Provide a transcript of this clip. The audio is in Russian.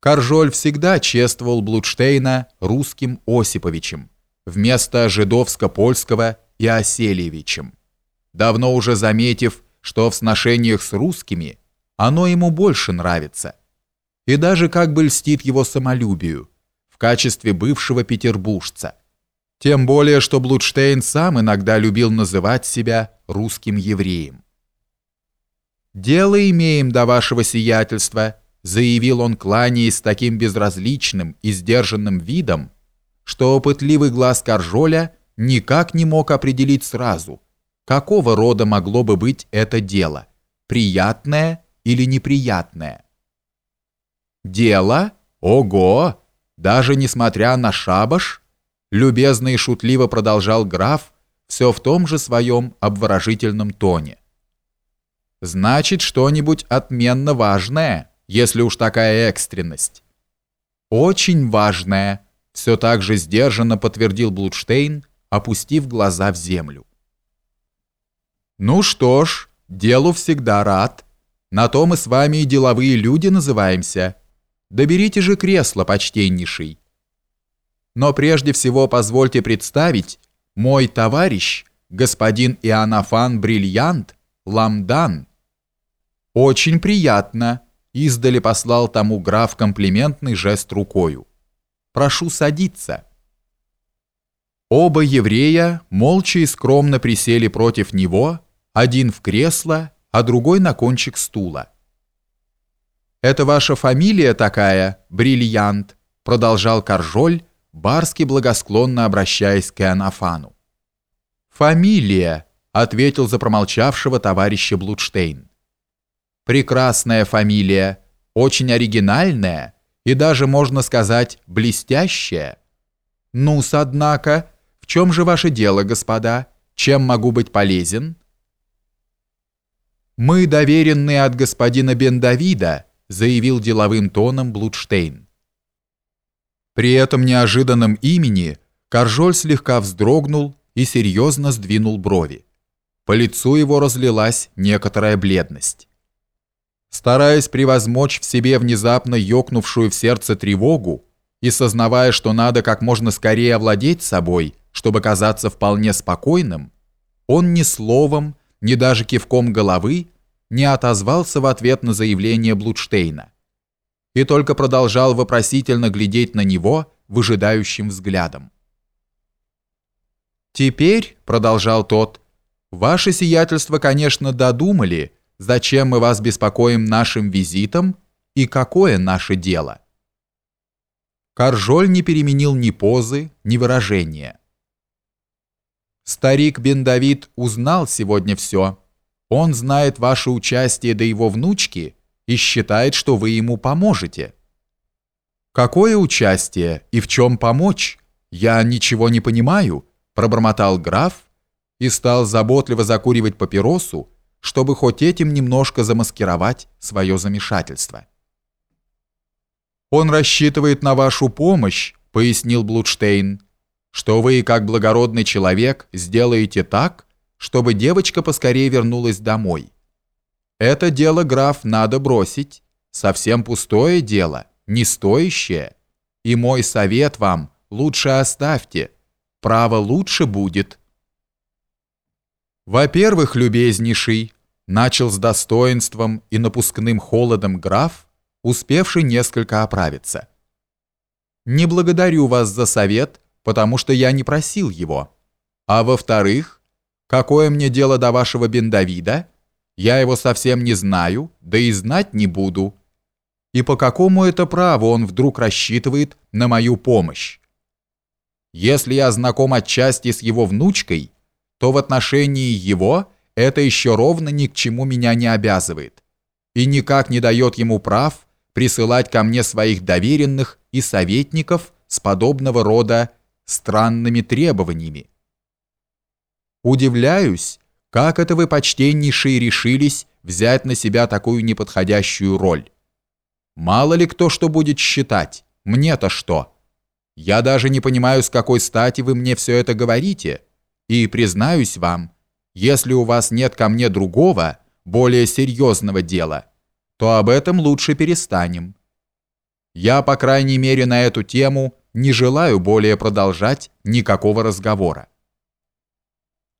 Коржоль всегда чествовал Блудштейна русским Осиповичем вместо жидовско-польского Иоселевичем, давно уже заметив, что в сношениях с русскими оно ему больше нравится, и даже как бы льстит его самолюбию в качестве бывшего петербуржца, тем более, что Блудштейн сам иногда любил называть себя русским евреем. «Дело имеем до вашего сиятельства», заявил он, кланяясь с таким безразличным и сдержанным видом, что опытливый глаз Каржоля никак не мог определить сразу, какого рода могло бы быть это дело, приятное или неприятное. «Дело? Ого! Даже несмотря на шабаш?» любезно и шутливо продолжал граф, все в том же своем обворожительном тоне. «Значит, что-нибудь отменно важное?» Если уж такая экстренность. Очень важная, все так же сдержанно подтвердил Блудштейн, опустив глаза в землю. Ну что ж, делу всегда рад. На то мы с вами и деловые люди называемся. Доберите же кресло, почтеннейший. Но прежде всего позвольте представить, мой товарищ, господин Иоаннафан Бриллиант, Ламдан. Очень приятно, издали послал тому граф комплиментный жест рукою. «Прошу садиться». Оба еврея молча и скромно присели против него, один в кресло, а другой на кончик стула. «Это ваша фамилия такая, Бриллиант», продолжал Каржоль, барски благосклонно обращаясь к Иоаннафану. «Фамилия», — ответил за промолчавшего товарища Блудштейн. Прекрасная фамилия, очень оригинальная и даже, можно сказать, блестящая. Ну-с, однако, в чем же ваше дело, господа? Чем могу быть полезен? Мы доверенные от господина Бен-Давида, заявил деловым тоном Блудштейн. При этом неожиданном имени Коржоль слегка вздрогнул и серьезно сдвинул брови. По лицу его разлилась некоторая бледность. Стараясь превозмочь в себе внезапно ёкнувшую в сердце тревогу и сознавая, что надо как можно скорее овладеть собой, чтобы казаться вполне спокойным, он ни словом, ни даже кивком головы не отозвался в ответ на заявление Блудштейна и только продолжал вопросительно глядеть на него выжидающим взглядом. «Теперь», — продолжал тот, — «ваше сиятельство, конечно, додумали, зачем мы вас беспокоим нашим визитом и какое наше дело. Каржоль не переменил ни позы, ни выражения. Старик Бен Давид узнал сегодня все. Он знает ваше участие до его внучки и считает, что вы ему поможете. Какое участие и в чем помочь? Я ничего не понимаю, пробормотал граф и стал заботливо закуривать папиросу, чтобы хоть этим немножко замаскировать свое замешательство. «Он рассчитывает на вашу помощь», — пояснил Блудштейн, «что вы, как благородный человек, сделаете так, чтобы девочка поскорее вернулась домой. Это дело, граф, надо бросить. Совсем пустое дело, не стоящее. И мой совет вам лучше оставьте. Право лучше будет». «Во-первых, любезнейший», начал с достоинством и напускным холодом граф, успевший несколько оправиться. «Не благодарю вас за совет, потому что я не просил его. А во-вторых, какое мне дело до вашего Бендавида? Я его совсем не знаю, да и знать не буду. И по какому это праву он вдруг рассчитывает на мою помощь? Если я знаком отчасти с его внучкой, то в отношении его – это еще ровно ни к чему меня не обязывает и никак не дает ему прав присылать ко мне своих доверенных и советников с подобного рода странными требованиями. Удивляюсь, как это вы, почтеннейшие, решились взять на себя такую неподходящую роль. Мало ли кто что будет считать, мне-то что? Я даже не понимаю, с какой стати вы мне все это говорите, и, признаюсь вам, если у вас нет ко мне другого, более серьезного дела, то об этом лучше перестанем. Я, по крайней мере, на эту тему не желаю более продолжать никакого разговора.